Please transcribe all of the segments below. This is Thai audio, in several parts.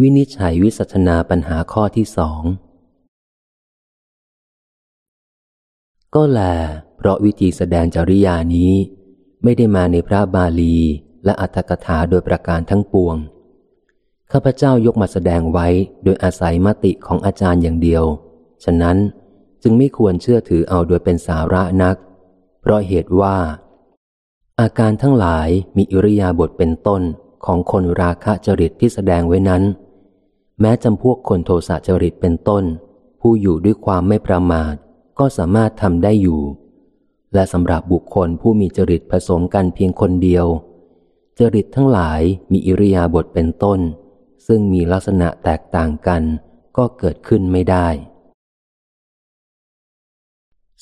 วินิจฉัยวิสัชนาปัญหาข้อที่สอง ก็แล เพราะวิธีแสดงจริยานี้ ไม่ได้มาในพระบาลีและอัตถกถาโดยประการทั้งปวง ข้าพเจ้ายกมาแสดงไว้โดยอาศัยมติของอาจารย์อย่างเดียว ฉะนั้นจึงไม่ควรเชื่อถือเอาโดยเป็นสาระนัก เพราะเหตุว่า อาการทั้งหลายมีอิริยาบถเป็นต้นของคนราคะจริตที่แสดงไว้นั้น แม้จำพวกคนโทสะจริตเป็นต้น ผู้อยู่ด้วยความไม่ประมาท ก็สามารถทำได้อยู่ และสำหรับบุคคลผู้มีจริตผสมกันเพียงคนเดียว จริตทั้งหลายมีอิริยาบถเป็นต้น ซึ่งมีลักษณะแตกต่างกัน ก็เกิดขึ้นไม่ได้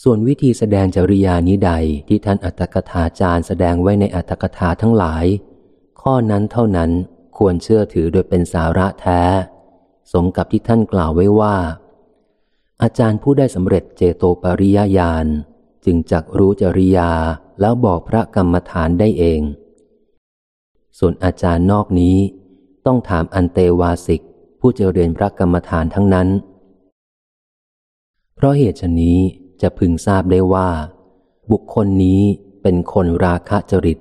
ส่วนวิธีแสดงจริยานิใดที่ท่านอัตถกถาจารย์แสดงไว้ในอัตถกถาทั้งหลาย ข้อนั้นเท่านั้นควรเชื่อถือโดยเป็นสาระแท้ สมกับที่ท่านกล่าวไว้ว่า อาจารย์ผู้ได้สำเร็จเจโตปริยญาณจึงจักรู้จริยาแล้วบอกพระกรรมฐานได้เอง ส่วนอาจารย์นอกนี้ ต้องถามอันเตวาสิก ผู้จะเรียนพระกรรมฐานทั้งนั้น เพราะเหตุชนี้จะพึงทราบได้ว่า บุคคลนี้เป็นคนราคะจริต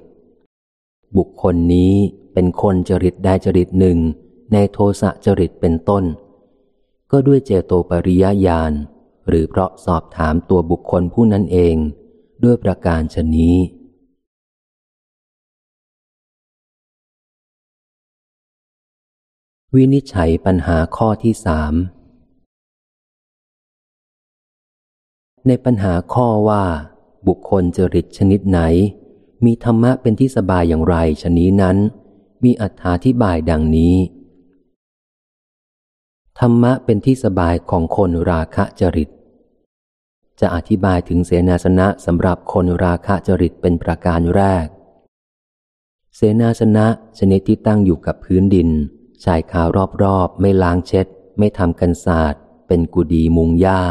บุคคลนี้เป็นคนจริตได้จริตหนึ่ง ในโทสะจริตเป็นต้น ก็ด้วยเจโตปริยญาณหรือเพราะสอบถามตัวบุคคลผู้นั้นเอง ด้วยประการชนี้ วินิจฉัยปัญหาข้อที่สามในปัญหาข้อว่า บุคคลจริตชนิดไหน มีธรรมะเป็นที่สบายอย่างไรชนี้นั้น มีอัธาธิบายดังนี้ ธรรมะเป็นที่สบายของคนราคะจริต จะอธิบายถึงเสนาสนะสำหรับคนราคะจริตเป็นประการแรก เสนาสนะชนิดที่ตั้งอยู่กับพื้นดินชายคารอบๆ ไม่ล้างเช็ด ไม่ทำกันศาสตร์ เป็นกุดีมุงหญ้า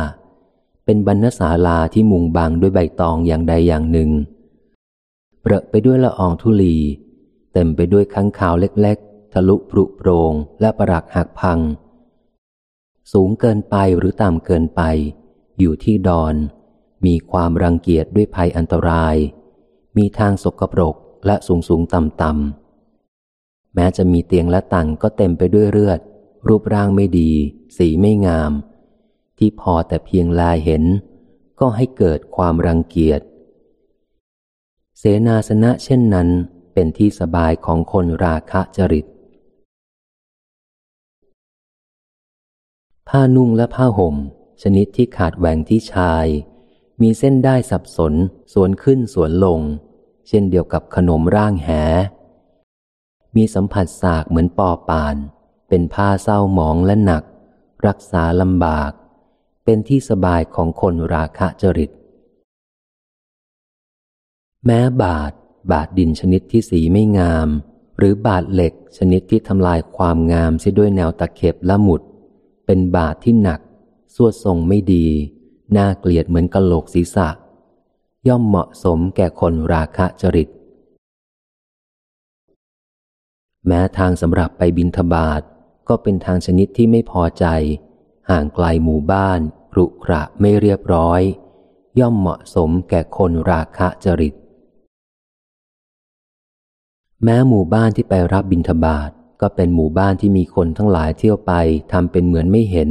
เป็นบรรณศาลาที่มุงบังด้วยใบตองอย่างใดอย่างหนึ่ง เปรอะไปด้วยละอองธุลี เต็มไปด้วยค้างคาวเล็กๆ ทะลุปรุโปรงและประหลักหักพัง สูงเกินไปหรือต่ำเกินไป อยู่ที่ดอน มีความรังเกียจด้วยภัยอันตราย มีทางสกปรกและสูงสูงต่ำต่ำแม้จะมีเตียงและตังก็เต็มไปด้วยเลือด รูปร่างไม่ดี สีไม่งาม ที่พอแต่เพียงลายเห็น ก็ให้เกิดความรังเกียจ เสนาสนะเช่นนั้นเป็นที่สบายของคนราคะจริต ผ้านุ่งและผ้าห่ม ชนิดที่ขาดแหว่งที่ชาย มีเส้นได้สับสน สวนขึ้นสวนลง เช่นเดียวกับขนมร่างแห มีสัมผัสสากเหมือนปอปาน เป็นผ้าเศร้าหมองและหนัก รักษาลำบาก เป็นที่สบายของคนราคะจริต แม้บาท บาทดินชนิดที่สีไม่งาม หรือบาทเหล็กชนิดที่ทำลายความงามเสียด้วยแนวตะเข็บและหมุด เป็นบาทที่หนักสวดทรงไม่ดี น่าเกลียดเหมือนกะโหลกศีรษะ ย่อมเหมาะสมแก่คนราคะจริต แม้ทางสำหรับไปบินทบาทก็เป็นทางชนิดที่ไม่พอใจ ห่างไกลหมู่บ้านกรุกระไม่เรียบร้อย ย่อมเหมาะสมแก่คนราคะจริต แม้หมู่บ้านที่ไปรับบิณฑบาต ก็เป็นหมู่บ้านที่มีคนทั้งหลายเที่ยวไปทำเป็นเหมือนไม่เห็น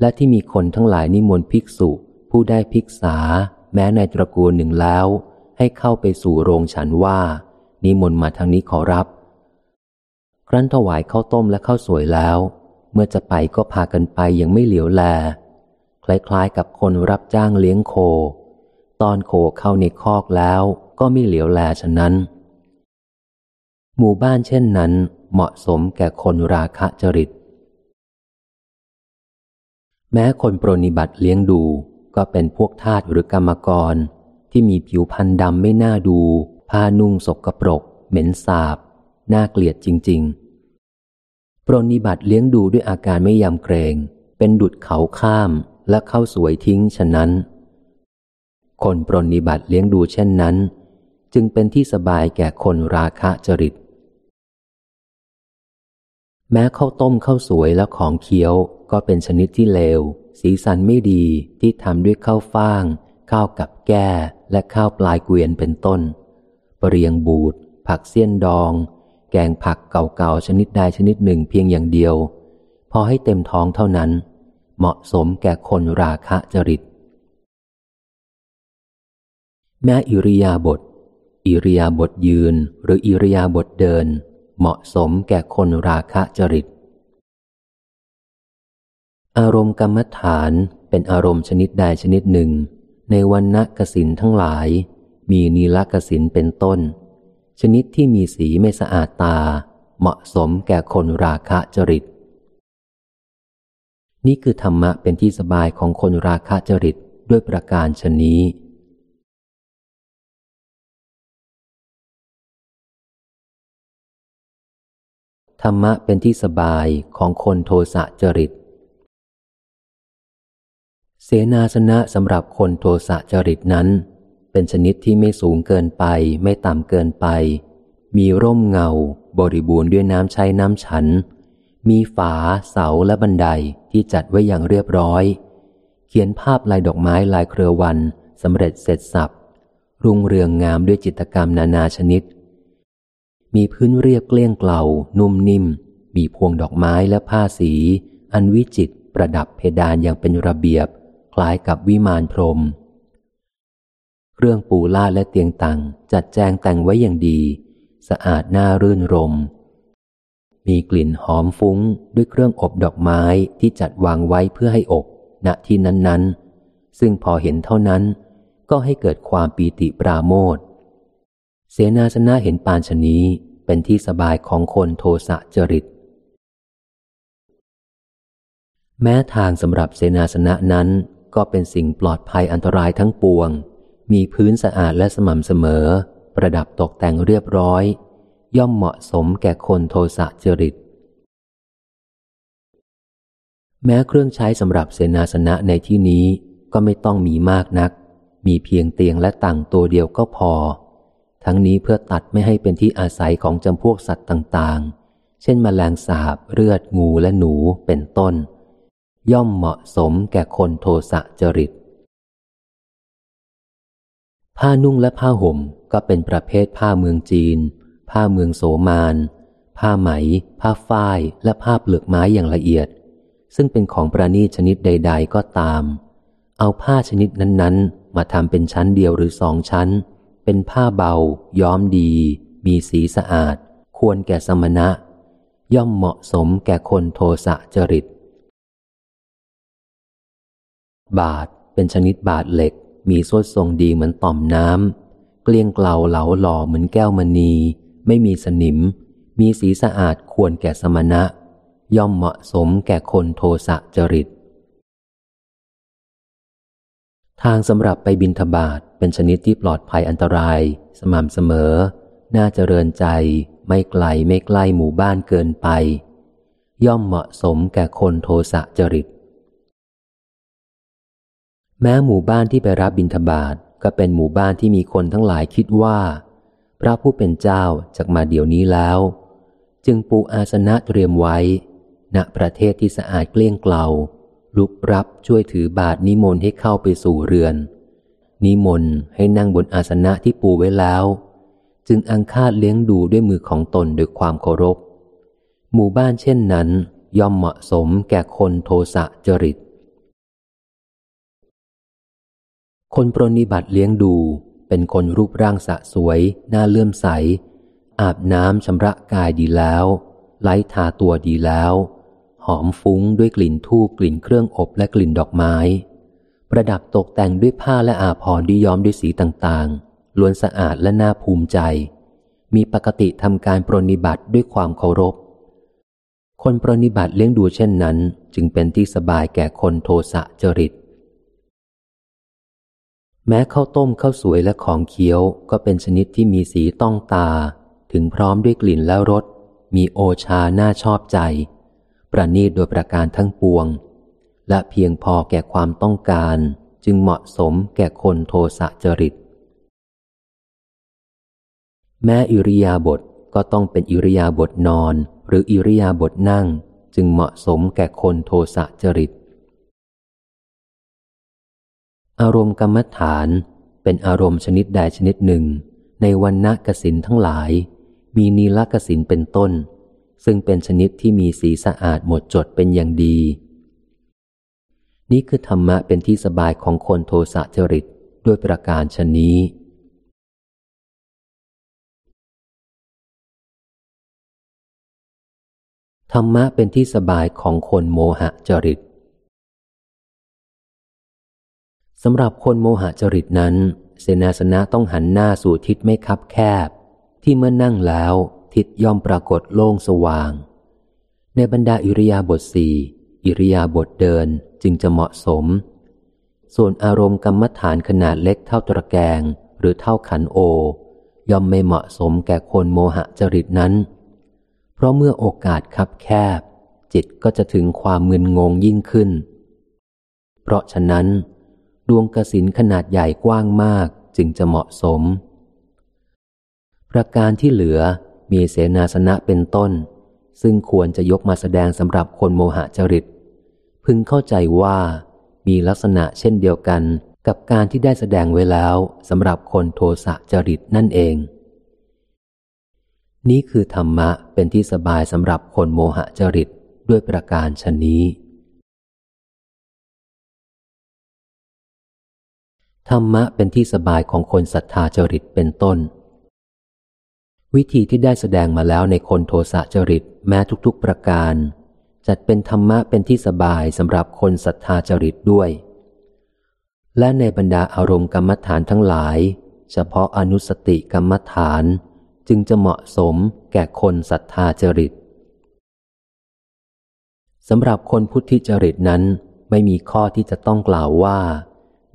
และที่มีคนทั้งหลายนิมนต์ภิกษุ ผู้ได้ภิกษา แม้ในตระกูลหนึ่งแล้ว ให้เข้าไปสู่โรงฉันว่า นิมนต์มาทางนี้ขอรับ ครั้นถวายข้าวต้มและข้าวสวยแล้ว เมื่อจะไปก็พากันไปยังไม่เหลียวแล คล้ายๆกับคนรับจ้างเลี้ยงโค ตอนโคเข้าในคอกแล้วก็ไม่เหลียวแลฉะนั้น หมู่บ้านเช่นนั้นเหมาะสมแก่คนราคะจริต แม้คนปรนิบัติเลี้ยงดูก็เป็นพวกทาสหรือกรรมกร ที่มีผิวพรรณดำไม่น่าดู ผ้านุ่งสกปรก เหม็นสาบ น่าเกลียดจริง ๆ ปรนิบัติเลี้ยงดูด้วยอาการไม่ยำเกรง เป็นดุดเขาข้ามและเข้าสวยทิ้งฉะนั้น คนปรนิบัติเลี้ยงดูเช่นนั้น จึงเป็นที่สบายแก่คนราคะจริต แม้ข้าวต้มข้าวสวยและของเคี้ยวก็เป็นชนิดที่เลว สีสันไม่ดีที่ทำด้วยข้าวฟ่าง ข้าวกับแก้และข้าวปลายเกวียนเป็นต้นปรเรียงบูด ผักเสี้ยนดอง แกงผักเก่าๆชนิดใดชนิดหนึ่งเพียงอย่างเดียว พอให้เต็มท้องเท่านั้น เหมาะสมแก่คนราคะจริต แม้อิริยาบถอิริยาบถยืนหรืออิริยาบถเดิน เหมาะสมแก่คนราคะจริต อารมณ์กรรมฐานเป็นอารมณ์ชนิดใดชนิดหนึ่ง ในวันณกสินทั้งหลาย มีนีลกสินเป็นต้น ชนิดที่มีสีไม่สะอาดตา เหมาะสมแก่คนราคะจริต นี่คือธรรมะเป็นที่สบายของคนราคะจริตด้วยประการชนี้ ธรรมะเป็นที่สบายของคนโทสะจริต เสนาสนะสำหรับคนโทสะจริตนั้น เป็นชนิดที่ไม่สูงเกินไป ไม่ต่ำเกินไป มีร่มเงา บริบูรณ์ด้วยน้ำใช้น้ำฉัน มีฝา เสาและบันไดที่จัดไว้อย่างเรียบร้อย เขียนภาพลายดอกไม้ลายเครือวันสำเร็จเสร็จสับ รุ่งเรืองงามด้วยจิตกรรมนานาชนิด มีพื้นเรียบเกลี้ยงเกลานุ่มนิ่ม มีพวงดอกไม้และผ้าสี อันวิจิตประดับเพดานอย่างเป็นระเบียบ คล้ายกับวิมานพรม เครื่องปูลาดและเตียงตังจัดแจงแต่งไว้อย่างดี สะอาดน่ารื่นรม มีกลิ่นหอมฟุ้งด้วยเครื่องอบดอกไม้ที่จัดวางไว้เพื่อให้อบณที่นั้นๆ ซึ่งพอเห็นเท่านั้น ก็ให้เกิดความปีติปราโมท เสนาสนะเห็นปานชนี้เป็นที่สบายของคนโทสะจริต แม้ทางสำหรับเสนาสนะนั้นก็เป็นสิ่งปลอดภัยอันตรายทั้งปวง มีพื้นสะอาดและสม่ำเสมอ ประดับตกแต่งเรียบร้อย ย่อมเหมาะสมแก่คนโทสะจริต แม้เครื่องใช้สำหรับเสนาสนะในที่นี้ก็ไม่ต้องมีมากนัก มีเพียงเตียงและตังตัวเดียวก็พอ ทั้งนี้เพื่อตัดไม่ให้เป็นที่อาศัยของจำพวกสัตว์ต่างๆ เช่นมแมลงสาบเลือดงูและหนูเป็นต้น ย่อมเหมาะสมแก่คนโทสะจริต ผ้านุ่งและผ้าห่มก็เป็นประเภทผ้าเมืองจีน ผ้าเมืองโสมานผ้าไหม ผ้าฝ้าย และผ้าเปลือกไม้อย่างละเอียด ซึ่งเป็นของประณีตชนิดใด ๆ ก็ตาม เอาผ้าชนิดนั้นๆ มาทำเป็นชั้นเดียวหรือสองชั้น เป็นผ้าเบา ย้อมดี มีสีสะอาด ควรแก่สมณะ ย่อมเหมาะสมแก่คนโทสะจริต บาทเป็นชนิดบาทเหล็ก มีสดทรงดีเหมือนต่อมน้ำ เกลี้ยงเกลาเหลาหล่อเหมือนแก้วมณี ไม่มีสนิม มีสีสะอาดควรแก่สมณะ ย่อมเหมาะสมแก่คนโทสะจริต ทางสำหรับไปบินทบาทเป็นชนิดที่ปลอดภัยอันตราย สม่ำเสมอ น่าเจริญใจ ไม่ไกลไม่ใกล้หมู่บ้านเกินไป ย่อมเหมาะสมแก่คนโทสะจริต แม้หมู่บ้านที่ไปรับบินทบาทก็เป็นหมู่บ้านที่มีคนทั้งหลายคิดว่า พระผู้เป็นเจ้าจากมาเดี๋ยวนี้แล้ว จึงปูอาสนะเตรียมไว้ ณประเทศที่สะอาดเกลี้ยงเกลา ลุกรับช่วยถือบาทนิมนต์ให้เข้าไปสู่เรือน นิมนต์ให้นั่งบนอาสนะที่ปูไว้แล้ว จึงอังคาดเลี้ยงดูด้วยมือของตนด้วยความเคารพ หมู่บ้านเช่นนั้น ย่อมเหมาะสมแก่คนโทสะจริต คนปรนิบัติเลี้ยงดูเป็นคนรูปร่างสะสวย น่าเลื่อมใส อาบน้ำชำระกายดีแล้ว ไล้ทาตัวดีแล้ว หอมฟุ้งด้วยกลิ่นทูบกลิ่นเครื่องอบและกลิ่นดอกไม้ ประดับตกแต่งด้วยผ้าและอาภรณ์ที่ย้อมด้วยสีต่างๆ ล้วนสะอาดและน่าภูมิใจ มีปกติทำการปรนิบัติด้วยความเคารพ คนปรนิบัติเลี้ยงดูเช่นนั้น จึงเป็นที่สบายแก่คนโทสะจริต แม้ข้าวต้มข้าวสวยและของเคี้ยวก็เป็นชนิดที่มีสีต้องตา ถึงพร้อมด้วยกลิ่นและรสมีโอชาน่าชอบใจ ประนีตโดยประการทั้งปวง และเพียงพอแก่ความต้องการจึงเหมาะสมแก่คนโทสะจริต แม้อิริยาบถก็ต้องเป็นอิริยาบถนอน หรืออิริยาบถนั่ง จึงเหมาะสมแก่คนโทสะจริต อารมณ์กรรมฐานเป็นอารมณ์ชนิดใดชนิดหนึ่ง ในวันณกสินทั้งหลาย มีนีลกสินเป็นต้น ซึ่งเป็นชนิดที่มีสีสะอาดหมดจดเป็นอย่างดี นี่คือธรรมะเป็นที่สบายของคนโทสะจริตด้วยประการชนนี้ ธรรมะเป็นที่สบายของคนโมหะจริตสำหรับคนโมหะจริตนั้น เสนาสนะต้องหันหน้าสู่ทิศไม่คับแคบ ที่เมื่อนั่งแล้ว ทิศย่อมปรากฏโล่งสว่าง ในบรรดาอิริยาบถสี่อิริยาบถเดินจึงจะเหมาะสม ส่วนอารมณ์กรรมฐานขนาดเล็กเท่าตะแกงหรือเท่าขันโอ ย่อมไม่เหมาะสมแก่คนโมหะจริตนั้น เพราะเมื่อโอกาสคับแคบ จิตก็จะถึงความมึนงงยิ่งขึ้น เพราะฉะนั้น ดวงกสินขนาดใหญ่กว้างมากจึงจะเหมาะสม ประการที่เหลือ มีเสนาสนะเป็นต้น ซึ่งควรจะยกมาแสดงสำหรับคนโมหะจริต พึงเข้าใจว่ามีลักษณะเช่นเดียวกันกับการที่ได้แสดงไว้แล้วสำหรับคนโทสะจริตนั่นเอง นี้คือธรรมะเป็นที่สบายสำหรับคนโมหะจริตด้วยประการชนนี้ ธรรมะเป็นที่สบายของคนศรัทธาจริตเป็นต้น วิธีที่ได้แสดงมาแล้วในคนโทสะจริตแม้ทุกๆประการ จัดเป็นธรรมะเป็นที่สบายสำหรับคนศรัทธาจริตด้วย และในบรรดาอารมณ์กรรมฐานทั้งหลาย เฉพาะอนุสติกรรมฐานจึงจะเหมาะสมแก่คนศรัทธาจริตสำหรับคนพุทธิจริตนั้นไม่มีข้อที่จะต้องกล่าวว่า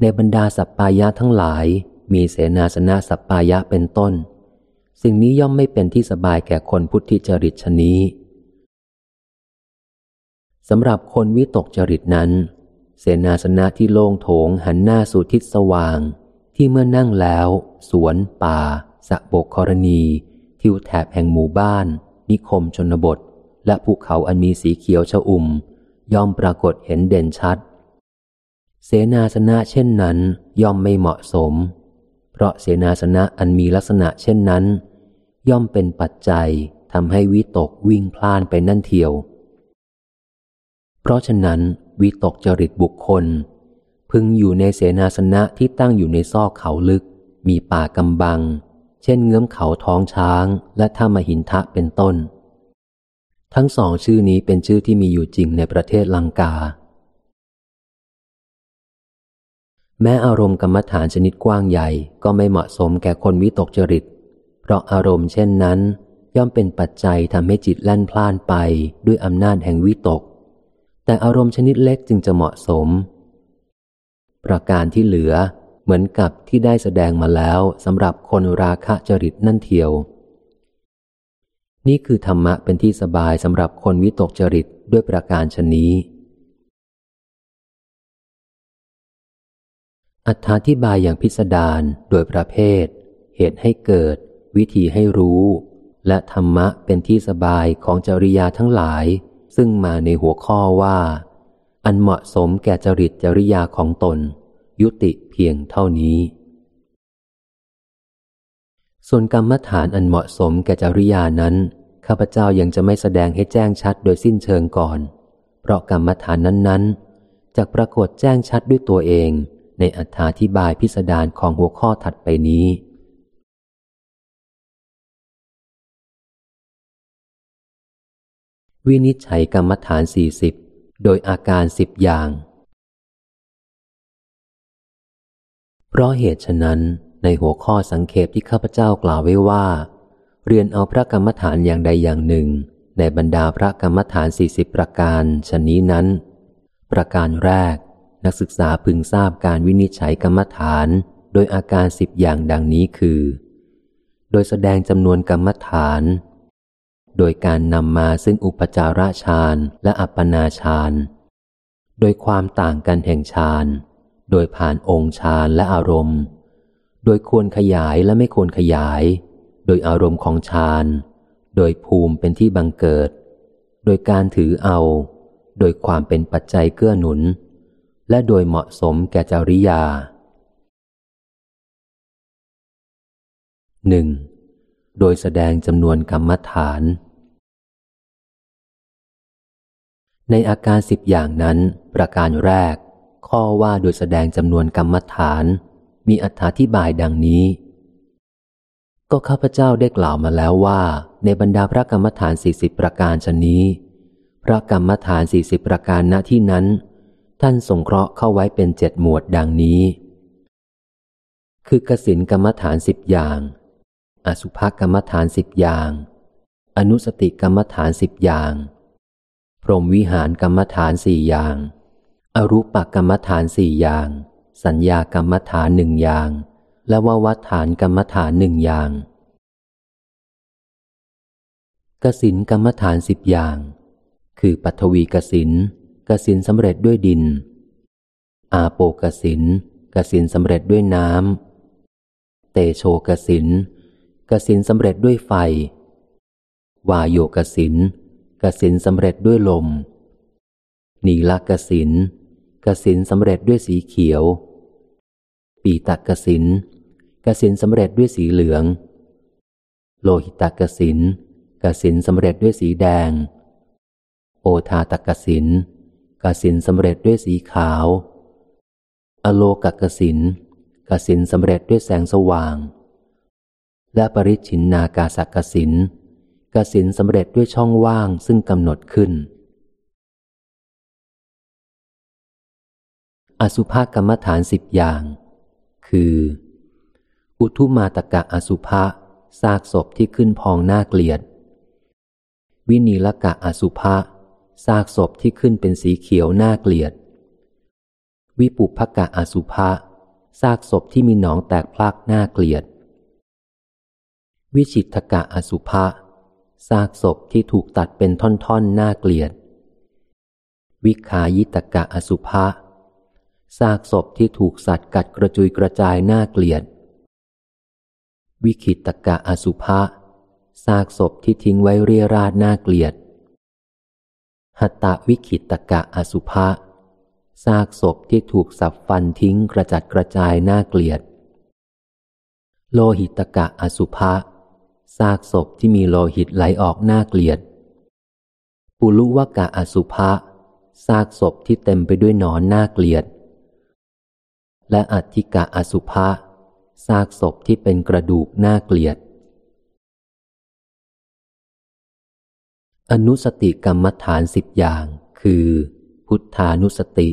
ในบรรดาสัปปายะทั้งหลาย มีเสนาสนะสัปปายะเป็นต้น สิ่งนี้ย่อมไม่เป็นที่สบายแก่คนพุทธิจริตชนี้สำหรับคนวิตกจริตนั้น เสนาสนะที่โล่งโถงหันหน้าสู่ทิศสว่าง ที่เมื่อนั่งแล้ว สวน ป่า สะบกกรณี ทิวแถบแห่งหมู่บ้าน นิคมชนบท และภูเขาอันมีสีเขียวชอุ่ม ย่อมปรากฏเห็นเด่นชัด เสนาสนะเช่นนั้นย่อมไม่เหมาะสม เพราะเสนาสนะอันมีลักษณะเช่นนั้น ย่อมเป็นปัจจัยทำให้วิตกวิ่งพล่านไปนั่นเทียว เพราะฉะนั้น วิตกจริตบุคคล พึงอยู่ในเสนาสนะที่ตั้งอยู่ในซอกเขาลึก มีป่ากำบัง เช่นเงื้อมเขาท้องช้าง และถ้ามหินทะเป็นต้น ทั้งสองชื่อนี้เป็นชื่อที่มีอยู่จริงในประเทศลังกา แม้อารมณ์กรรมฐานชนิดกว้างใหญ่ก็ไม่เหมาะสมแก่คนวิตกจริต ราะอารมณ์เช่นนั้น ย่อมเป็นปัจจัยทำให้จิตแล่นพล่านไปด้วยอำนาจแห่งวิตก แต่อารมณ์ชนิดเล็กจึงจะเหมาะสม ประการที่เหลือเหมือนกับที่ได้แสดงมาแล้วสำหรับคนราคะจริตนั่นเทียว นี่คือธรรมะเป็นที่สบายสำหรับคนวิตกจริตด้วยประการชนนี้อธิบายอย่างพิสดารโดยประเภท เหตุให้เกิด วิธีให้รู้ และธรรมะเป็นที่สบายของจริยาทั้งหลาย ซึ่งมาในหัวข้อว่า อันเหมาะสมแก่จริตจริยาของตน ยุติเพียงเท่านี้ ส่วนกรรมฐานอันเหมาะสมแก่จริยานั้น ข้าพเจ้ายังจะไม่แสดงให้แจ้งชัดโดยสิ้นเชิงก่อน เพราะกรรมฐานนั้นๆจะปรากฏแจ้งชัดด้วยตัวเอง ในอัธาธิบายพิสดารของหัวข้อถัดไปนี้ วินิจฉัยกรรมฐานสี่สิบโดยอาการสิบอย่าง เพราะเหตุฉะนั้นในหัวข้อสังเขปที่ข้าพเจ้ากล่าวไว้ว่า เรียนเอาพระกรรมฐานอย่างใดอย่างหนึ่ง ในบรรดาพระกรรมฐานสี่สิบประการชนนี้นั้น ประการแรก นักศึกษาพึงทราบการวินิจฉัยกรรมฐาน โดยอาการสิบอย่างดังนี้คือ โดยแสดงจำนวนกรรมฐาน โดยการนำมาซึ่งอุปจาระฌานและอัปปนาฌานโดยความต่างกันแห่งฌานโดยผ่านองค์ฌานและอารมณ์ โดยควรขยายและไม่ควรขยาย โดยอารมณ์ของฌานโดยภูมิเป็นที่บังเกิด โดยการถือเอา โดยความเป็นปัจจัยเกื้อหนุน และโดยเหมาะสมแก่จริยาหนึ่งโดยแสดงจำนวนกรรมฐาน ในอาการสิบอย่างนั้น ประการแรก ข้อว่าโดยแสดงจำนวนกรรมฐาน มีอธิบายดังนี้ ก็ข้าพเจ้าได้กล่าวมาแล้วว่า ในบรรดาพระกรรมฐานสี่สิบประการชนนี้ พระกรรมฐานสี่สิบประการณที่นั้น ท่านสงเคราะห์เข้าไว้เป็นเจ็ดหมวดดังนี้ คือกสินกรรมฐานสิบอย่าง อสุภกรรมฐานสิบอย่าง อนุสติกรรมฐานสิบอย่าง รมวิหารกรรมฐานสี่อย่าง อรูปกรรมฐานสี่อย่าง สัญญากรรมฐานหนึ่งอย่าง และววัฏฐานกรรมฐานหนึ่งอย่างกสินกรรมฐานสิบอย่าง คือปัทวีกสินกสินสำเร็จด้วยดิน อาโปกสินกสินสำเร็จด้วยน้ำ เตโชกสินกสินสำเร็จด้วยไฟ วายโยกสิน กสินสำเร็จด้วยลม นีลกสินกสินสำเร็จด้วยสีเขียว ปีตกสินกสินสำเร็จด้วยสีเหลือง โลหิตกสินกสินสำเร็จด้วยสีแดง โอทาตกสินกสินสำเร็จด้วยสีขาว อโลกกสินกสินสำเร็จด้วยแสงสว่าง และปริชินนากาสักสิน กสินสำเร็จด้วยช่องว่างซึ่งกำหนดขึ้น อสุภกรรมฐานสิบอย่าง คือ อุทุมาตกะอสุภะซากศพที่ขึ้นพองหน้าเกลียด วินีลกะอสุภะซากศพที่ขึ้นเป็นสีเขียวหน้าเกลียด วิปุพกะอสุภะซากศพที่มีหนองแตกพลักหน้าเกลียด วิชิตกะอสุภะ ซากศพที่ถูกตัดเป็นท่อนๆน้าเกลียด วิขายิตกะอสุภะซากศพที่ถูกสัตว์กัดกระจุยกระจายน้าเกลียด วิคิตกะอสุภะซากศพที่ทิ้งไว้เรียราดน้าเกลียดหัตตวิคิตกะอสุภะซากศพที่ถูกสับฟันทิ้งกระจัดกระจายน้าเกลียด โลหิตกะอสุภะ ซากศพที่มีโลหิตไหลออกหน้าเกลียด ปุลุวกะอสุภะซากศพที่เต็มไปด้วยนอนหน้าเกลียด และอัติกะอสุภะซากศพที่เป็นกระดูกหน้าเกลียด อนุสติกรรมฐานสิบอย่าง คือ พุทธานุสติ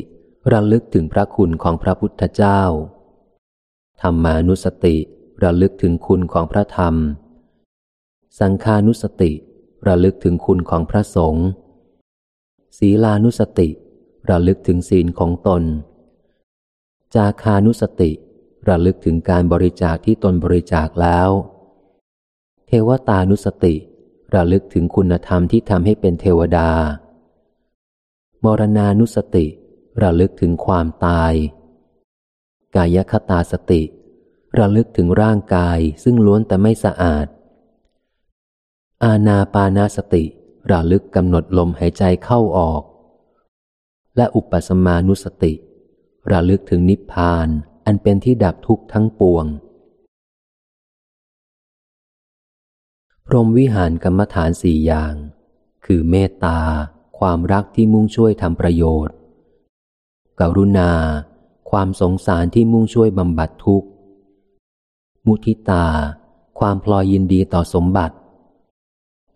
ระลึกถึงพระคุณของพระพุทธเจ้า ธรรมานุสติระลึกถึงคุณของพระธรรม สังคานุสติ ระลึกถึงคุณของพระสงฆ์ศีลานุสติ ระลึกถึงศีลของตน จาคานุสติ ระลึกถึงการบริจาคที่ตนบริจาคแล้ว เทวตานุสติ ระลึกถึงคุณธรรมที่ทำให้เป็นเทวดา มรณานุสติ ระลึกถึงความตาย กายคตาสติ ระลึกถึงร่างกายซึ่งล้วนแต่ไม่สะอาด อาณาปานาสติระลึกกำหนดลมหายใจเข้าออก และอุปสมานุสติระลึกถึงนิพพานอันเป็นที่ดับทุกข์ทั้งปวง พรหมวิหารกรรมฐานสี่อย่าง คือเมตตา ความรักที่มุ่งช่วยทำประโยชน์ กรุณา ความสงสารที่มุ่งช่วยบำบัดทุกข์ มุทิตา ความพลอยยินดีต่อสมบัติ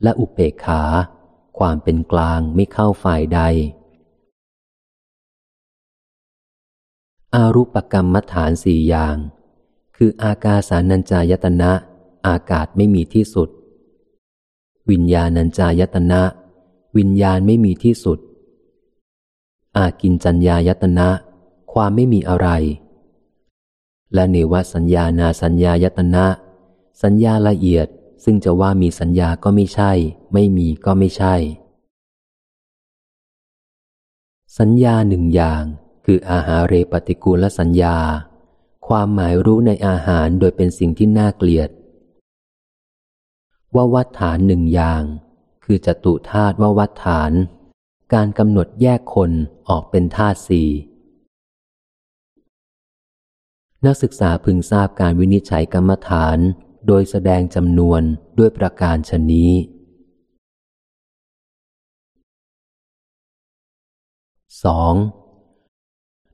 และอุเปกขา ความเป็นกลางไม่เข้าฝ่ายใด อารูปกรรมมฐานสี่อย่าง คืออากาสานัญจายตนะ อากาศไม่มีที่สุด วิญญาณัญจายตนะ วิญญาณไม่มีที่สุด อากินจัญญายตนะ ความไม่มีอะไร และเนวสัญญานาสัญญายตนะ สัญญาละเอียด ซึ่งจะว่ามีสัญญาก็ไม่ใช่ ไม่มีก็ไม่ใช่ สัญญาหนึ่งอย่างคืออาหารเรปฏิกูลสัญญา ความหมายรู้ในอาหารโดยเป็นสิ่งที่น่าเกลียดว่าวัฏฐานหนึ่งอย่าง คืคือจตุธาตุววัฏฐาน การกำหนดแยกคนออกเป็นธาตุสี่นักศึกษาพึงทราบการวินิจฉัยกรรมฐาน โดยแสดงจำนวนด้วยประการชนนี้สอง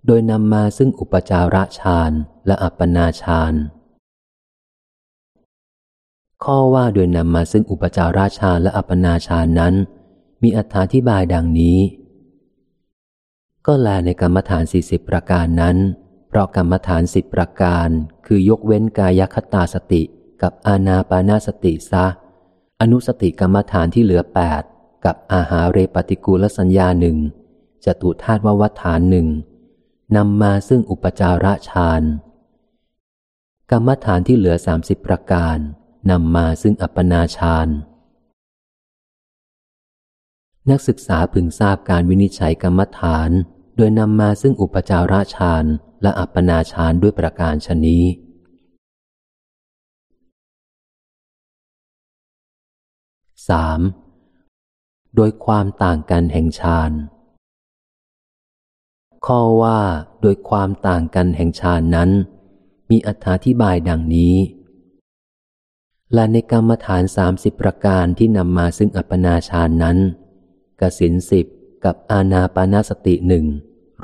โดยนำมาซึ่งอุปจาระฌานและอัปปนาฌาน ข้อว่าโดยนำมาซึ่งอุปจาระฌานและอัปปนาฌานนั้น มีอธิบายดังนี้ ก็แลในกรรมฐานสี่สิบประการนั้น เพราะกรรมฐานสิบประการคือยกเว้นกายคตาสติ กับอาณาปานาสติซะ อนุสติกรรมฐานที่เหลือแปดกับอาหาเรปฏิกูลสัญญาหนึ่งจตุธาตุววัฏฐานหนึ่งนำมาซึ่งอุปจาระฌานกรรมฐานที่เหลือสามสิบประการนำมาซึ่งอัปปนาฌานนักศึกษาพึงทราบการวินิจฉัยกรรมฐาน โดยนำมาซึ่งอุปจาระฌานและอัปปนาฌานด้วยประการชนี้ สามโดยความต่างกันแห่งฌานข้อว่าโดยความต่างกันแห่งฌานนั้น มีอธิบายดังนี้ และในกรรมฐานสามสิบประการที่นำมาซึ่งอัปปนาฌานนั้นกสินสิบกับอาณาปานาสติหนึ่ง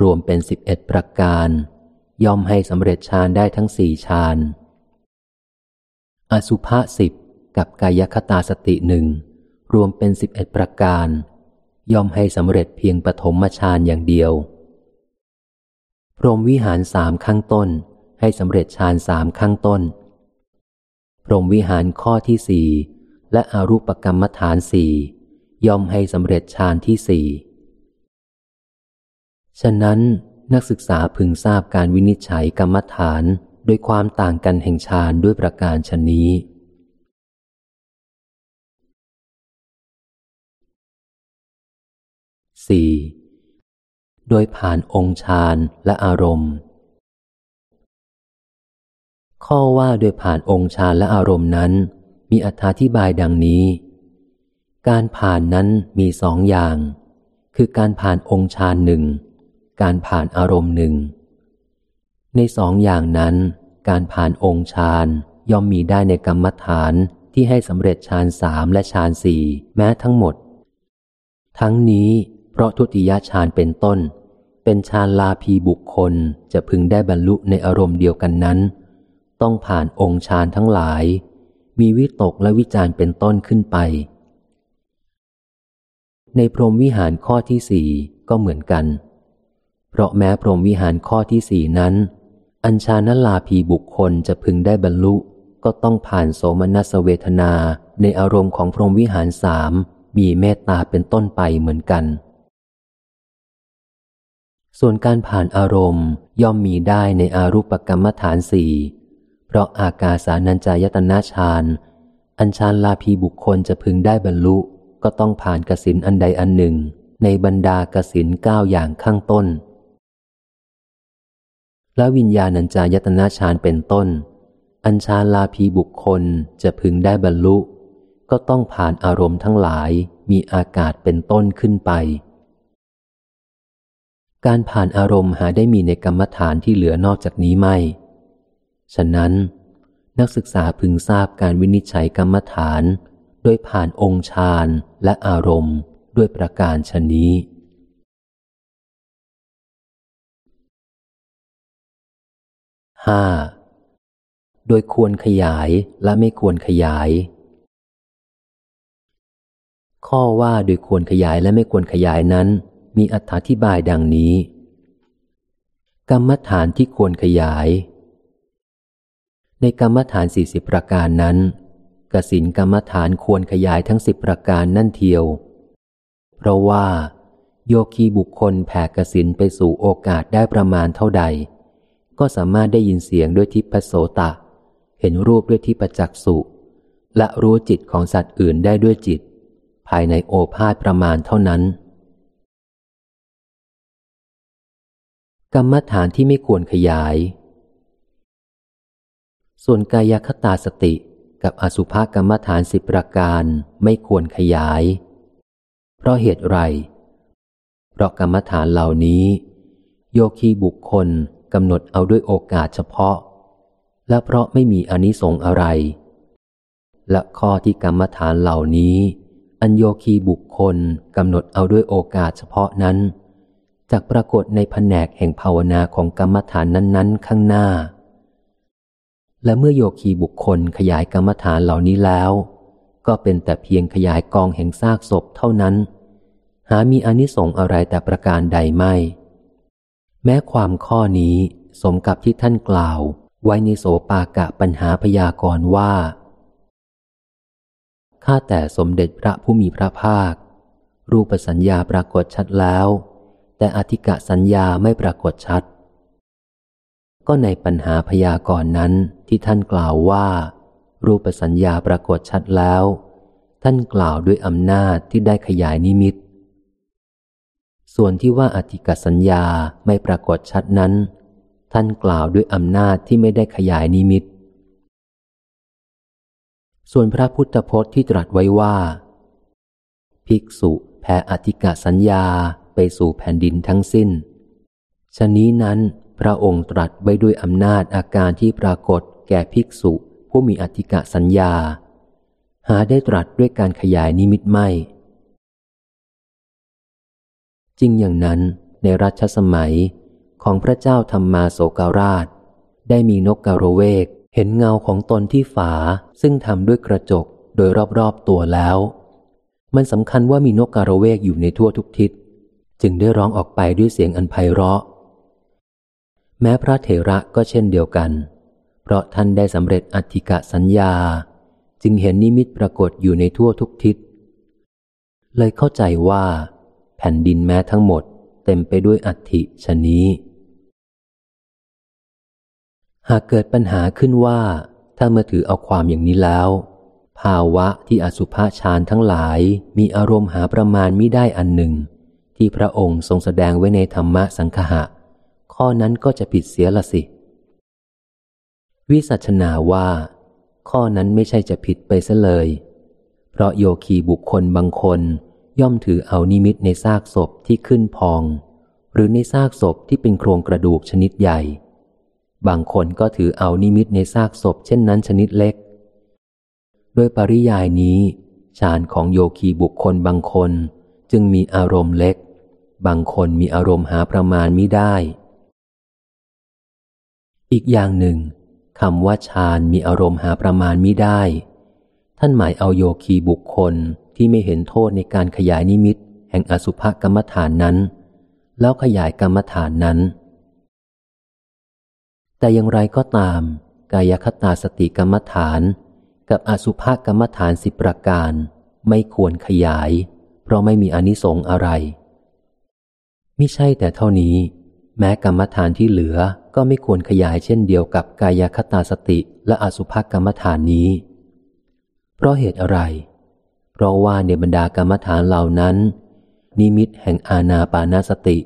รวมเป็นสิบเอ็ดประการ ย่อมให้สำเร็จฌานได้ทั้งสี่ฌานอสุภะสิบกับกายคตาสติหนึ่ง รวมเป็นสิบเอ็ดประการ ย่อมให้สำเร็จเพียงปฐมฌานอย่างเดียว พรหมวิหารสามข้างต้น ให้สำเร็จฌานสามข้างต้น พรหมวิหารข้อที่สี่และอรูปกรรมฐานสี่ย่อมให้สำเร็จฌานที่สี่ฉะนั้นนักศึกษาพึงทราบการวินิจฉัยกรรมฐานโดยความต่างกันแห่งฌานด้วยประการชนนี้ สี่โดยผ่านองค์ฌานและอารมณ์ ข้อว่าโดยผ่านองค์ฌานและอารมณ์นั้น มีอธิบายดังนี้ การผ่านนั้นมีสองอย่าง คือการผ่านองค์ฌานหนึ่ง การผ่านอารมณ์หนึ่ง ในสองอย่างนั้น การผ่านองค์ฌานย่อมมีได้ในกรรมฐานที่ให้สำเร็จฌานสามและฌานสี่แม้ทั้งหมด ทั้งนี้ เพราะทุติยฌานเป็นต้น เป็นฌานลาภีบุคคลจะพึงได้บรรลุในอารมณ์เดียวกันนั้น ต้องผ่านองค์ฌานทั้งหลาย มีวิตกและวิจารเป็นต้นขึ้นไป ในพรหมวิหารข้อที่สี่ก็เหมือนกัน เพราะแม้พรหมวิหารข้อที่สี่นั้น อัญชานลาภีบุคคลจะพึงได้บรรลุก็ต้องผ่านโสมนัสเวทนาในอารมณ์ของพรหมวิหารสามมีเมตตาเป็นต้นไปเหมือนกัน ส่วนการผ่านอารมณ์ย่อมมีได้ในอารูปกรรมฐานสี่เพราะอากาสานัญจายตนะฌานอัญชานลาภีบุคคลจะพึงได้บรรลุก็ต้องผ่านกสินอันใดอันหนึ่ง ในบรรดากสินเก้าอย่างข้างต้น และวิญญาณัญจายตนะฌานเป็นต้น อัญชานลาภีบุคคลจะพึงได้บรรลุ ก็ต้องผ่านอารมณ์ทั้งหลายมีอากาศเป็นต้นขึ้นไป การผ่านอารมณ์หาได้มีในกรรมฐานที่เหลือนอกจากนี้ไม่ ฉะนั้น นักศึกษาพึงทราบการวินิจฉัยกรรมฐาน โดยผ่านองค์ฌานและอารมณ์ด้วยประการชนี้ห้าโดยควรขยายและไม่ควรขยาย ข้อว่าโดยควรขยายและไม่ควรขยายนั้น มีอธิบายดังนี้ กรรมฐานที่ควรขยาย ในกรรมฐานสี่สิบประการนั้นกสินกรรมฐานควรขยายทั้งสิบประการนั่นเทียว เพราะว่า โยคีบุคคลแผ่กสินไปสู่โอกาสได้ประมาณเท่าใด ก็สามารถได้ยินเสียงด้วยทิพโสตะ เห็นรูปด้วยทิพจักสุและรู้จิตของสัตว์อื่นได้ด้วยจิต ภายในโอภาษประมาณเท่านั้น กรรมฐานที่ไม่ควรขยาย ส่วนกายคตาสติกับอสุภกรรมฐานสิบประการไม่ควรขยาย เพราะเหตุไร เพราะกรรมฐานเหล่านี้ โยคีบุคคลกำหนดเอาด้วยโอกาสเฉพาะ และเพราะไม่มีอนิสงส์อะไร และข้อที่กรรมฐานเหล่านี้ อัญโยคีบุคคลกำหนดเอาด้วยโอกาสเฉพาะนั้น จากปรากฏในแผนกแห่งภาวนาของกรรมฐานนั้น ๆ ข้างหน้า และเมื่อโยคีบุคคลขยายกรรมฐานเหล่านี้แล้ว ก็เป็นแต่เพียงขยายกองแห่งซากศพเท่านั้น หามีอนิสงส์อะไรแต่ประการใดไม่ แม้ความข้อนี้สมกับที่ท่านกล่าวไว้ในโสปากะปัญหาพยากรณ์ว่า ข้าแต่สมเด็จพระผู้มีพระภาค รูปสัญญาปรากฏชัดแล้ว แต่อธิกะสัญญาไม่ปรากฏชัด ก็ในปัญหาพยากรณ์นั้นที่ท่านกล่าวว่า รูปสัญญาปรากฏชัดแล้ว ท่านกล่าวด้วยอำนาจที่ได้ขยายนิมิต ส่วนที่ว่าอธิกสัญญาไม่ปรากฏชัดนั้น ท่านกล่าวด้วยอำนาจที่ไม่ได้ขยายนิมิต ส่วนพระพุทธพจน์ที่ตรัสไว้ว่า ภิกษุแผ่อธิกสัญญา ไปสู่แผ่นดินทั้งสิ้นชะนี้นั้น พระองค์ตรัสไว้ด้วยอำนาจอาการที่ปรากฏแก่ภิกษุผู้มีอธิกะสัญญา หาได้ตรัสด้วยการขยายนิมิตไม่ จริงอย่างนั้นในรัชสมัยของพระเจ้าธรรมาโสการาช ได้มีนกกาโรเวกเห็นเงาของตนที่ฝาซึ่งทำด้วยกระจกโดยรอบๆตัวแล้ว มันสำคัญว่ามีนกกาโรเวกอยู่ในทั่วทุกทิศ จึงได้ร้องออกไปด้วยเสียงอันไพเราะ แม้พระเถระก็เช่นเดียวกัน เพราะท่านได้สำเร็จอธิกะสัญญา จึงเห็นนิมิตปรากฏอยู่ในทั่วทุกทิศ เลยเข้าใจว่า แผ่นดินแม้ทั้งหมดเต็มไปด้วยอัฐิชนี้ หากเกิดปัญหาขึ้นว่า ถ้าเมื่อถือเอาความอย่างนี้แล้ว ภาวะที่อสุภาฌานทั้งหลายมีอารมณ์หาประมาณมิได้อันหนึ่ง ที่พระองค์ทรงแสดงไว้ในธรรมะสังคหะ ข้อนั้นก็จะผิดเสียละสิ วิสัชนาว่า ข้อนั้นไม่ใช่จะผิดไปซะเลย เพราะโยคีบุคคลบางคนย่อมถือเอานิมิตในซากศพที่ขึ้นพอง หรือในซากศพที่เป็นโครงกระดูกชนิดใหญ่ บางคนก็ถือเอานิมิตในซากศพเช่นนั้นชนิดเล็กโดยปริยายนี้ฌานของโยคีบุคคลบางคนจึงมีอารมณ์เล็ก บางคนมีอารมณ์หาประมาณมิได้ อีกอย่างหนึ่งคำว่าฌานมีอารมณ์หาประมาณมิได้ ท่านหมายเอาโยคีบุคคลที่ไม่เห็นโทษในการขยายนิมิต แห่งอสุภกรรมฐานนั้น แล้วขยายกรรมฐานนั้น แต่อย่างไรก็ตาม กายคตาสติกรรมฐาน กับอสุภกรรมฐานสิบประการ ไม่ควรขยาย เพราะไม่มีอนิสงส์อะไร มิใช่แต่เท่านี้ แม้กรรมฐานที่เหลือก็ไม่ควรขยายเช่นเดียวกับกายคตาสติและอสุภกรรมฐานนี้ เพราะเหตุอะไร เพราะว่าในบรรดากรรมฐานเหล่านั้น นิมิตแห่งอาณาปานาสติ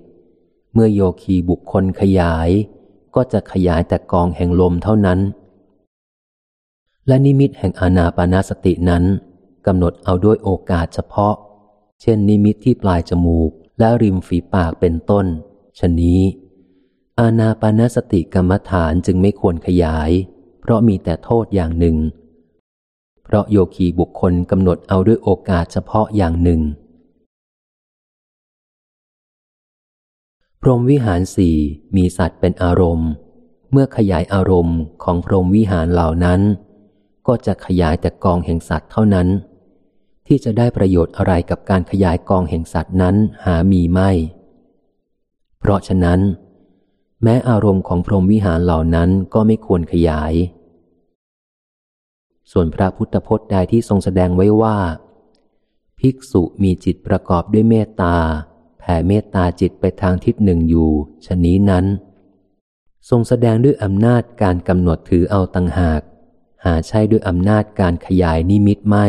เมื่อโยคีบุคคลขยาย ก็จะขยายแต่กองแห่งลมเท่านั้น และนิมิตแห่งอาณาปานาสตินั้นกำหนดเอาด้วยโอกาสเฉพาะ เช่นนิมิตที่ปลายจมูก และริมฝีปากเป็นต้น ชนี้อาณาปานสติกรรมฐานจึงไม่ควรขยาย เพราะมีแต่โทษอย่างหนึ่ง เพราะโยคีบุคคลกำหนดเอาด้วยโอกาสเฉพาะอย่างหนึ่ง พรหมวิหารสี่มีสัตว์เป็นอารมณ์ เมื่อขยายอารมณ์ของพรหมวิหารเหล่านั้น ก็จะขยายแต่กองแห่งสัตว์เท่านั้น ที่จะได้ประโยชน์อะไรกับการขยายกองแห่งสัตว์นั้นหามีไม่ เพราะฉะนั้น แม้อารมณ์ของพรหมวิหารเหล่านั้นก็ไม่ควรขยาย ส่วนพระพุทธพจน์ใดที่ทรงแสดงไว้ว่า ภิกษุมีจิตประกอบด้วยเมตตา แผ่เมตตาจิตไปทางทิศหนึ่งอยู่ชนี้นั้น ทรงแสดงด้วยอำนาจการกำหนดถือเอาตังหาก หาใช่ด้วยอำนาจการขยายนิมิตไม่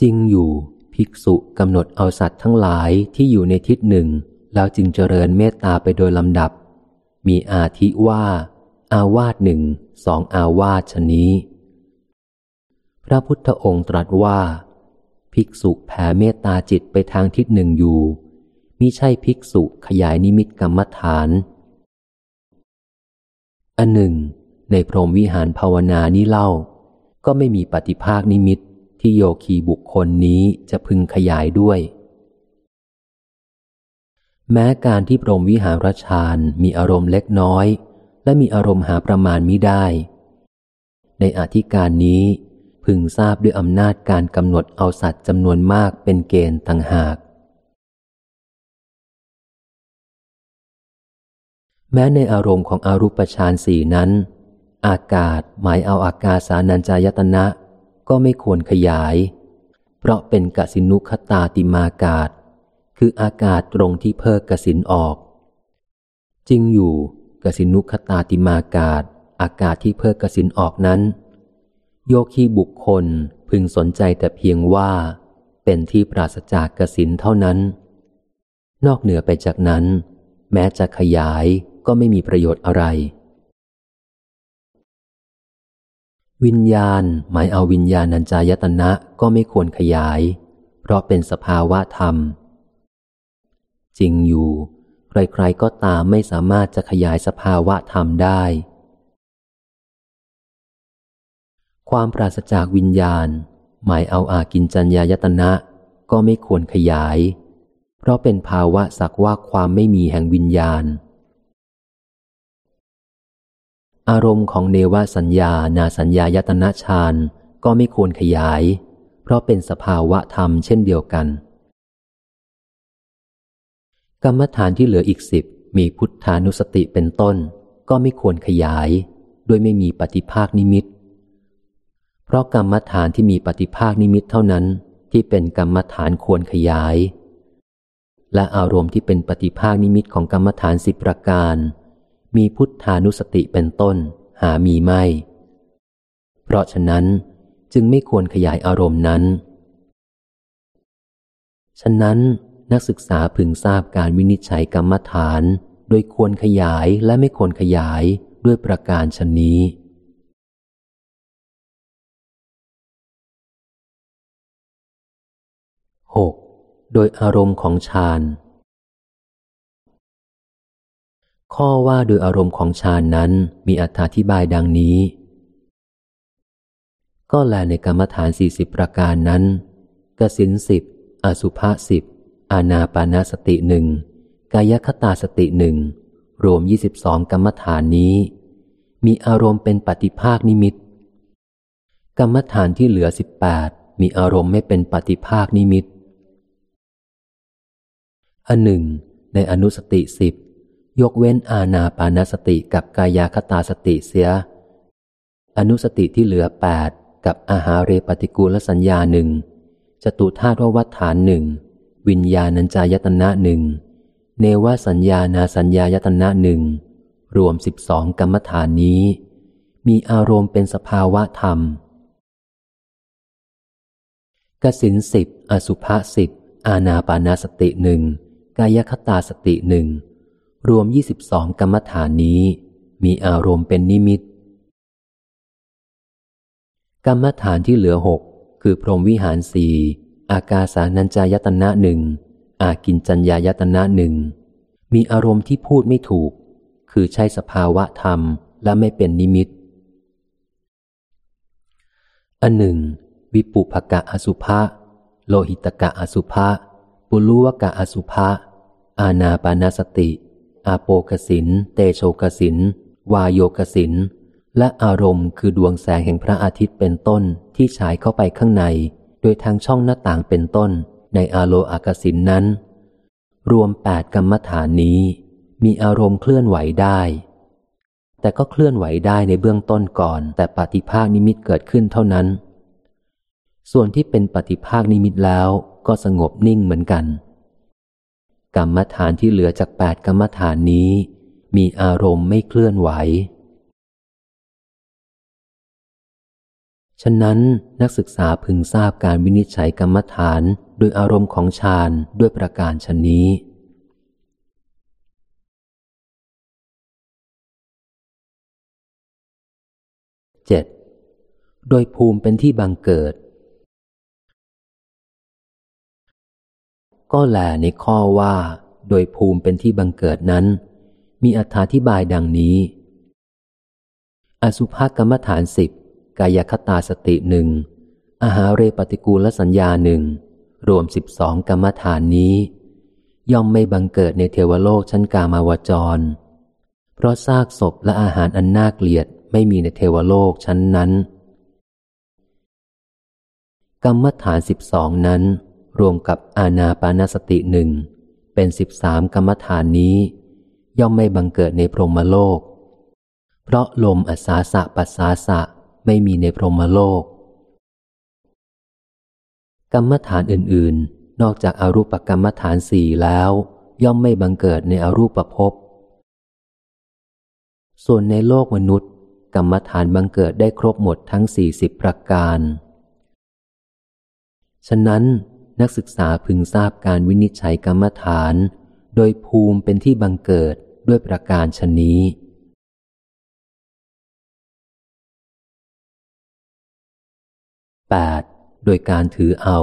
จริงอยู่ภิกษุกำหนดเอาสัตว์ทั้งหลายที่อยู่ในทิศหนึ่ง แล้วจึงเจริญเมตตาไปโดยลำดับ มีอาทิว่า อาวาสหนึ่งสองอาวาสชนี้ พระพุทธองค์ตรัสว่า ภิกษุแผ่เมตตาจิตไปทางทิศหนึ่งอยู่มิใช่ภิกษุขยายนิมิตกรรมฐาน อันหนึ่ง ในพรหมวิหารภาวนานี้เล่า ก็ไม่มีปฏิภาคนิมิต ที่โยคีบุคคลนี้จะพึงขยายด้วย แม้การที่พรหมวิหารชานมีอารมณ์เล็กน้อย และมีอารมณ์หาประมาณมิได้ ในอธิการนี้พึงทราบด้วยอำนาจการกำหนดเอาสัตว์จำนวนมากเป็นเกณฑ์ต่างหาก แม้ในอารมณ์ของอารูปฌานสี่นั้น อากาศหมายเอาอากาสานัญจายตนะ ก็ไม่ควรขยาย เพราะเป็นกสินุคตาติมากาศ คืออากาศตรงที่เพิกกสินออก จริงอยู่กสินุคตาติมากาศ อากาศที่เพิกกสินออกนั้น โยคีบุคคลพึงสนใจแต่เพียงว่า เป็นที่ปราศจากกสินเท่านั้น นอกเหนือไปจากนั้น แม้จะขยายก็ไม่มีประโยชน์อะไร วิญญาณ หมายเอาวิญญาณัญจายตนะก็ไม่ควรขยาย เพราะเป็นสภาวะธรรม จริงอยู่ ใครๆก็ตามไม่สามารถจะขยายสภาวะธรรมได้ ความปราศจากวิญญาณ หมายเอาอากินจัญญายตนะก็ไม่ควรขยาย เพราะเป็นภาวะสักว่าความไม่มีแห่งวิญญาณ อารมณ์ของเนวสัญญานาสัญญายตนะฌานก็ไม่ควรขยาย เพราะเป็นสภาวะธรรมเช่นเดียวกัน กรรมฐานที่เหลืออีกสิบมีพุทธานุสติเป็นต้น ก็ไม่ควรขยาย ด้วยไม่มีปฏิภาคนิมิต เพราะกรรมฐานที่มีปฏิภาคนิมิตเท่านั้น ที่เป็นกรรมฐานควรขยาย และอารมณ์ที่เป็นปฏิภาคนิมิตของกรรมฐานสิบประการ มีพุทธานุสติเป็นต้น หามีไม่ เพราะฉะนั้นจึงไม่ควรขยายอารมณ์นั้น ฉะนั้นนักศึกษาพึงทราบการวินิจฉัยกรรมฐาน โดยควรขยายและไม่ควรขยายด้วยประการชนนี้ 6. โดยอารมณ์ของฌาน ข้อว่าโดยอารมณ์ของฌานนั้นมีอธิบายดังนี้ ก็แลในกรรมฐานสี่สิบประการนั้นกสินสิบอสุภาสิบอานาปานาสติหนึ่งกายคตาสติหนึ่งรวมยี่สิบสองกรรมฐานนี้ มีอารมณ์เป็นปฏิภาคนิมิต กรรมฐานที่เหลือสิบแปดมีอารมณ์ไม่เป็นปฏิภาคนิมิตอันหนึ่งในอนุสติสิบ ยกเว้นอาณาปานสติกับกายาคตาสติเสีย อนุสติที่เหลือแปดกับอาหาเรปฏิกูลสัญญาหนึ่งจตุธาตุวัฏฐานหนึ่งวิญญาณัญจายตนะหนึ่งเนวสัญญานาสัญญายตนะหนึ่งรวมสิบสองกรรมฐานนี้ มีอารมณ์เป็นสภาวะธรรมกสินสิบอสุภะสิบอาณาปานาสติหนึ่งกายคตาสติหนึ่ง รวมยี่สิบสองกรรมฐานนี้ มีอารมณ์เป็นนิมิต กรรมฐานที่เหลือหกคือพรหมวิหารสี่อากาสานัญจายตนะหนึ่งอากินจัญญายตนะหนึ่งมีอารมณ์ที่พูดไม่ถูก คือใช้สภาวะธรรมและไม่เป็นนิมิต อันหนึ่ง วิปุภกะอสุภะโลหิตกะอสุภะปุลุวกะอสุภะอาณาปานสติ อาโปกสิน เตโชกสิน วายโยกสิน และอารมณ์คือดวงแสงแห่งพระอาทิตย์เป็นต้นที่ฉายเข้าไปข้างใน โดยทางช่องหน้าต่างเป็นต้น ในอาโลอากสินนั้น รวมแปดกรรมฐานนี้ มีอารมณ์เคลื่อนไหวได้ แต่ก็เคลื่อนไหวได้ในเบื้องต้นก่อน แต่ปฏิภาคนิมิตเกิดขึ้นเท่านั้น ส่วนที่เป็นปฏิภาคนิมิตแล้วก็สงบนิ่งเหมือนกัน กรรมฐานที่เหลือจากแปดกรรมฐานนี้ มีอารมณ์ไม่เคลื่อนไหว ฉะนั้นนักศึกษาพึงทราบการวินิจฉัยกรรมฐานโดยอารมณ์ของฌานด้วยประการชนนี้เจ็ดโดยภูมิเป็นที่บังเกิด ก็แลในข้อว่า โดยภูมิเป็นที่บังเกิดนั้น มีอธิบายดังนี้ อสุภกรรมฐานสิบกายคตาสติหนึ่งอาหาเรปฏิกูลสัญญาหนึ่งรวมสิบสองกรรมฐานนี้ ย่อมไม่บังเกิดในเทวโลกชั้นกามาวจร เพราะซากศพและอาหารอันน่าเกลียดไม่มีในเทวโลกชั้นนั้น กรรมฐานสิบสองนั้น รวมกับอาณาปานสติหนึ่งเป็นสิบสามกรรมฐานนี้ ย่อมไม่บังเกิดในพรหมโลก เพราะลมอสาสะปัสสาสะไม่มีในพรหมโลก กรรมฐานอื่นๆ นอกจากอารูปกรรมฐานสี่แล้ว ย่อมไม่บังเกิดในอรูปภพส่วนในโลกมนุษย์ กรรมฐานบังเกิดได้ครบหมดทั้งสี่สิบประการ ฉะนั้น นักศึกษาพึงทราบการวินิจฉัยกรรมฐาน โดยภูมิเป็นที่บังเกิดด้วยประการชนนี้ 8. โดยการถือเอา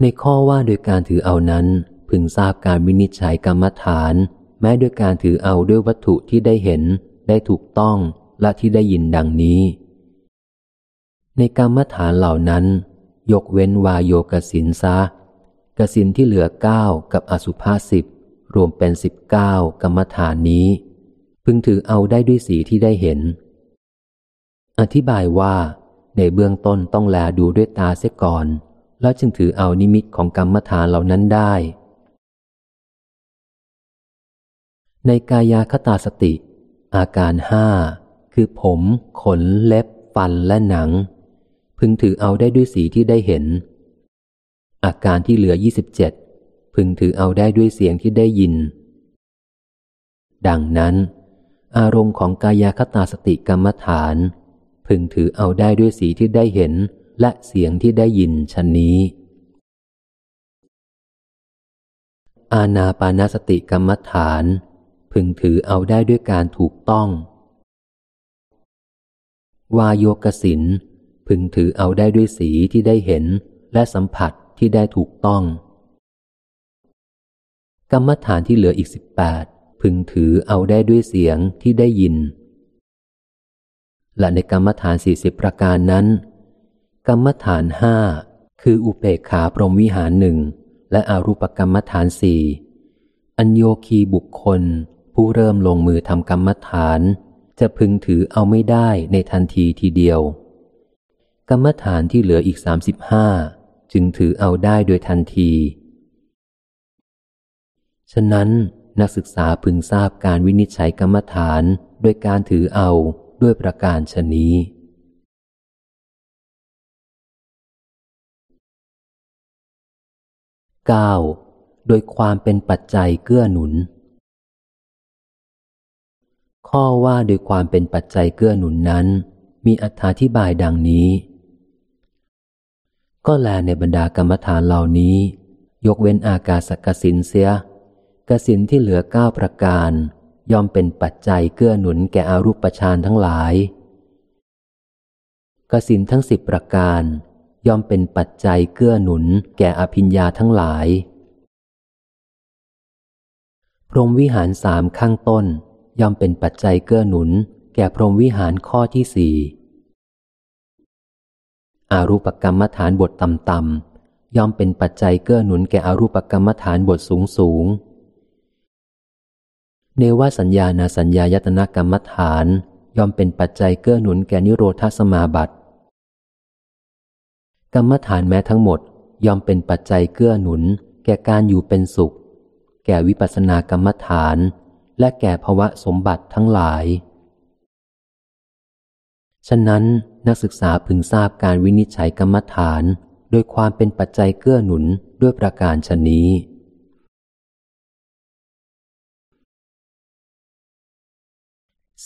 ในข้อว่าโดยการถือเอานั้น พึงทราบการวินิจฉัยกรรมฐาน แม้ด้วยการถือเอาด้วยวัตถุที่ได้เห็น ได้ถูกต้องและที่ได้ยินดังนี้ ในกรรมฐานเหล่านั้น ยกเว้นวายโยกสินซะกสินที่เหลือเก้ากับอสุภาสิบรวมเป็นสิบเก้ากรรมฐานนี้ พึงถือเอาได้ด้วยสีที่ได้เห็น อธิบายว่า ในเบื้องต้นต้องแลดูด้วยตาเสียก่อน แล้วจึงถือเอานิมิตของกรรมฐานเหล่านั้นได้ ในกายาคตาสติ อาการห้าคือผม ขนเล็บ ฟันและหนัง พึงถือเอาได้ด้วยสีที่ได้เห็น อาการที่เหลือยี่สิบเจ็ดพึงถือเอาได้ด้วยเสียงที่ได้ยิน ดังนั้น อารมณ์ของกายคตาสติกรรมฐาน พึงถือเอาได้ด้วยสีที่ได้เห็นและเสียงที่ได้ยินชนนี้ อาณาปานสติกรรมฐาน พึงถือเอาได้ด้วยการถูกต้อง วายโยกสิน พึงถือเอาได้ด้วยสีที่ได้เห็นและสัมผัสที่ได้ถูกต้อง กรรมฐานที่เหลืออีกสิบแปดพึงถือเอาได้ด้วยเสียงที่ได้ยิน และในกรรมฐานสี่สิบประการนั้น กรรมฐานห้าคืออุเปกขาปรหมวิหารหนึ่งและอรูปกรรมฐานสี่อัญโยคีบุคคล ผู้เริ่มลงมือทำกรรมฐาน จะพึงถือเอาไม่ได้ในทันทีทีเดียว กรรมฐานที่เหลืออีกสามสิบห้าจึงถือเอาได้โดยทันที ฉะนั้นนักศึกษาพึงทราบการวินิจฉัยกรรมฐานโดยการถือเอาด้วยประการชนี้ 9. โดยความเป็นปัจจัยเกื้อหนุน ข้อว่าโดยความเป็นปัจจัยเกื้อหนุนนั้น มีอธิบายดังนี้ ก็แลในบรรดากรรมฐานเหล่านี้ ยกเว้นอากาศกสินเสีย กสินที่เหลือเก้าประการ ย่อมเป็นปัจจัยเกื้อหนุนแก่อารูปฌานทั้งหลาย กสินทั้งสิบประการ ย่อมเป็นปัจจัยเกื้อหนุนแก่อภิญญาทั้งหลาย พรหมวิหารสามข้างต้น ย่อมเป็นปัจจัยเกื้อหนุน แก่พรหมวิหารข้อที่สี่ อารูปกรรมฐานบทต่ำๆย่อมเป็นปัจจัยเกื้อหนุนแก่อารูปกรรมฐานบทสูงสูงเนวสัญญาณสัญญายตนกรรมฐาน ย่อมเป็นปัจจัยเกื้อหนุนแก่นิโรธาสมาบัติ กรรมฐานแม้ทั้งหมด ย่อมเป็นปัจจัยเกื้อหนุน แก่การอยู่เป็นสุข แก่วิปัสสนากรรมฐาน และแก่ภวะสมบัติทั้งหลาย ฉะนั้น นักศึกษาพึงทราบการวินิจฉัยกรรมฐาน โดยความเป็นปัจจัยเกื้อหนุนด้วยประการชนนี้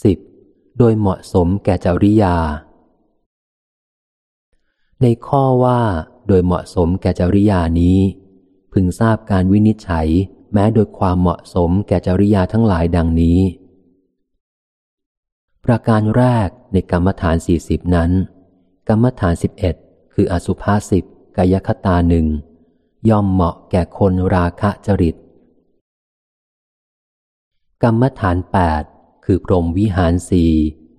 สิบโดยเหมาะสมแก่จริยา ในข้อว่าโดยเหมาะสมแก่จริยานี้ พึงทราบการวินิจฉัย แม้โดยความเหมาะสมแก่จริยาทั้งหลายดังนี้ ประการแรกในกรรมฐานสี่สิบนั้น กรรมฐานสิบเอ็ดคืออสุภาสิบกายคตาหนึ่งย่อมเหมาะแก่คนราคะจริต กรรมฐานแปดคือพรมวิหารสี่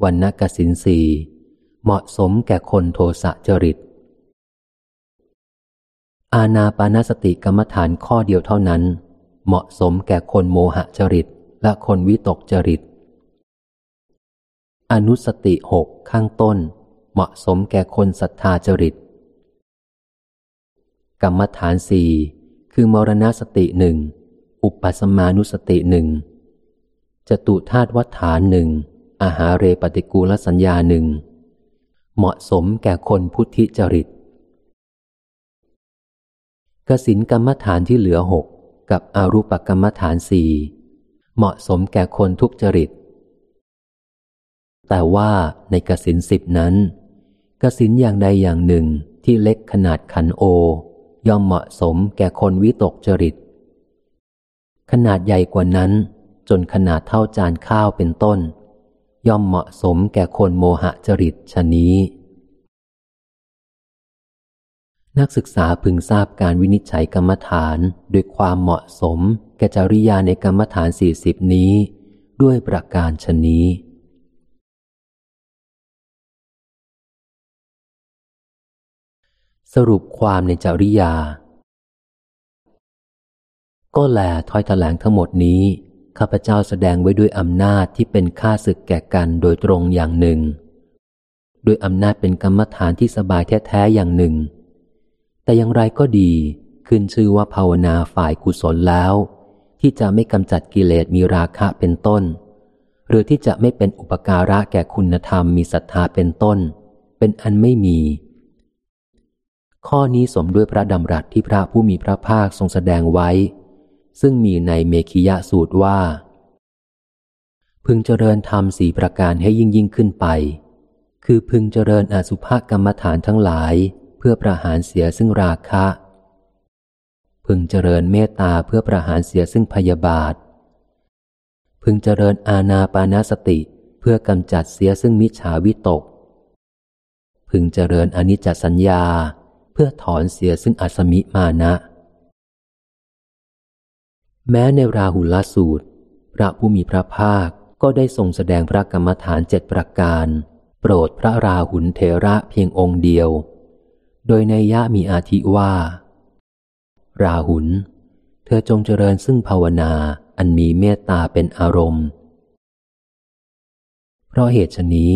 วันนกสินสีเหมาะสมแก่คนโทสะจริต อาณาปานสติกรรมฐานข้อเดียวเท่านั้น เหมาะสมแก่คนโมหะจริตและคนวิตกจริต อนุสติหกข้างต้น เหมาะสมแก่คนศรัทธาจริต กรรมฐานสี่คือมรณสติหนึ่งอุปสมานุสติหนึ่งจตุธาตุวัฏฐานหนึ่งอาหาเรปฏิกูลสัญญาหนึ่งเหมาะสมแก่คนพุทธิจริตกสินกรรมฐานที่เหลือหกกับอารูปกรรมฐานสี่เหมาะสมแก่คนทุกจริต แต่ว่าในกสินสิบนั้น กสินอย่างใดอย่างหนึ่งที่เล็กขนาดขันโอ ย่อมเหมาะสมแก่คนวิตกจริต ขนาดใหญ่กว่านั้น จนขนาดเท่าจานข้าวเป็นต้น ย่อมเหมาะสมแก่คนโมหะจริตชนี้ นักศึกษาพึงทราบการวินิจฉัยกรรมฐานด้วยความเหมาะสมแก่จริยาในกรรมฐานสี่สิบนี้ ด้วยประการชนี้ สรุปความในจริยา ก็แลถ้อยแถลงทั้งหมดนี้ ข้าพเจ้าแสดงไว้ด้วยอำนาจที่เป็นค่าศึกแก่กันโดยตรงอย่างหนึ่งโดยอำนาจเป็นกรรมฐานที่สบายแท้ๆอย่างหนึ่ง แต่อย่างไรก็ดี ขึ้นชื่อว่าภาวนาฝ่ายกุศลแล้ว ที่จะไม่กำจัดกิเลสมีราคะเป็นต้น หรือที่จะไม่เป็นอุปการะแก่คุณธรรมมีศรัทธาเป็นต้น เป็นอันไม่มี ข้อนี้สมด้วยพระดำรัสที่พระผู้มีพระภาคทรงแสดงไว้ ซึ่งมีในเมขิยะสูตรว่า พึงเจริญธรรมสี่ประการให้ยิ่งยิ่งขึ้นไป คือพึงเจริญอสุภกรรมฐานทั้งหลาย เพื่อประหารเสียซึ่งราคะ พึงเจริญเมตตาเพื่อประหารเสียซึ่งพยาบาท พึงเจริญอาณาปานาสติเพื่อกำจัดเสียซึ่งมิจฉาวิตก พึงเจริญอนิจจสัญญา เพื่อถอนเสียซึ่งอัสมิมานะ แม้ในราหุลสูตร พระผู้มีพระภาคก็ได้ทรงแสดงพระกรรมฐานเจ็ดประการ โปรดพระราหุลเทระเพียงองค์เดียว โดยในยะมีอาทิว่า ราหุล เธอจงเจริญซึ่งภาวนาอันมีเมตตาเป็นอารมณ์ เพราะเหตุชนี้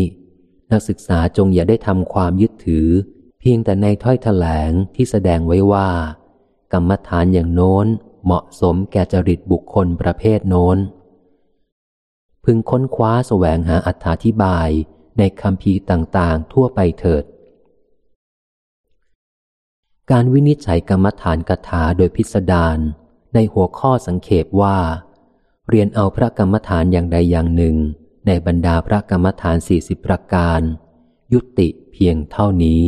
นักศึกษาจงอย่าได้ทำความยึดถือเพียงแต่ในถ้อยแถลงที่แสดงไว้ว่า กรรมฐานอย่างโน้นเหมาะสมแก่จริตบุคคลประเภทโน้น พึงค้นคว้าแสวงหาอัธธิบายในคำพีต่างๆ ทั่วไปเถิด การวินิจฉัยกรรมฐานกถาโดยพิสดารในหัวข้อสังเขปว่า เรียนเอาพระกรรมฐานอย่างใดอย่างหนึ่ง ในบรรดาพระกรรมฐานสี่สิบประการ ยุติเพียงเท่านี้